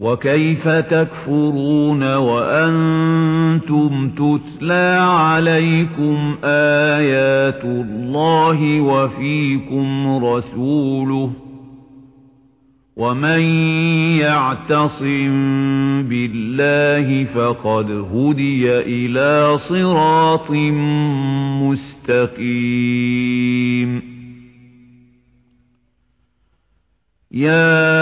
وَكَيْفَ تَكْفُرُونَ وَأَنْتُمْ تُتْلَى عَلَيْكُمْ آيَاتُ اللَّهِ وَفِيكُمْ رَسُولُهُ وَمَن يَعْتَصِم بِاللَّهِ فَقَدْ هُدِيَ إِلَى صِرَاطٍ مُسْتَقِيمٍ. يَا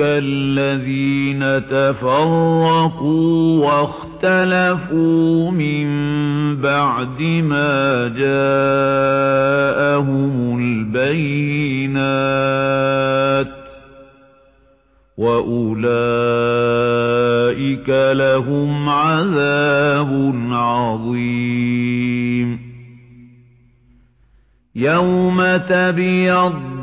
كَالَّذِينَ تَفَرَّقُوا وَاخْتَلَفُوا مِنْ بَعْدِ مَا جَاءَهُمُ الْبَيِّنَاتُ وَأُولَئِكَ لَهُمْ عَذَابٌ عَظِيمٌ. يَوْمَ تَبْيَضُّ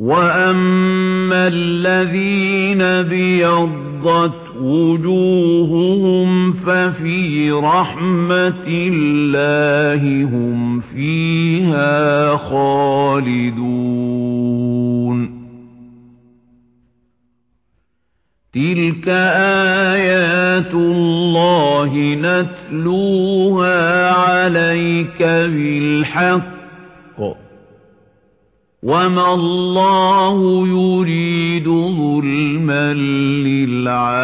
وَأَمَّا الَّذِينَ ابْيَضَّتْ وُجُوهُهُمْ فَفِي رَحْمَةِ اللَّهِ هُمْ فِيهَا خَالِدُونَ تِلْكَ آيَاتُ اللَّهِ نَتْلُوهَا عَلَيْكَ بِالْحَقِّ وَمَا اللَّهُ يُرِيدُ ظُلْمًا لِلْعَالَمِينَ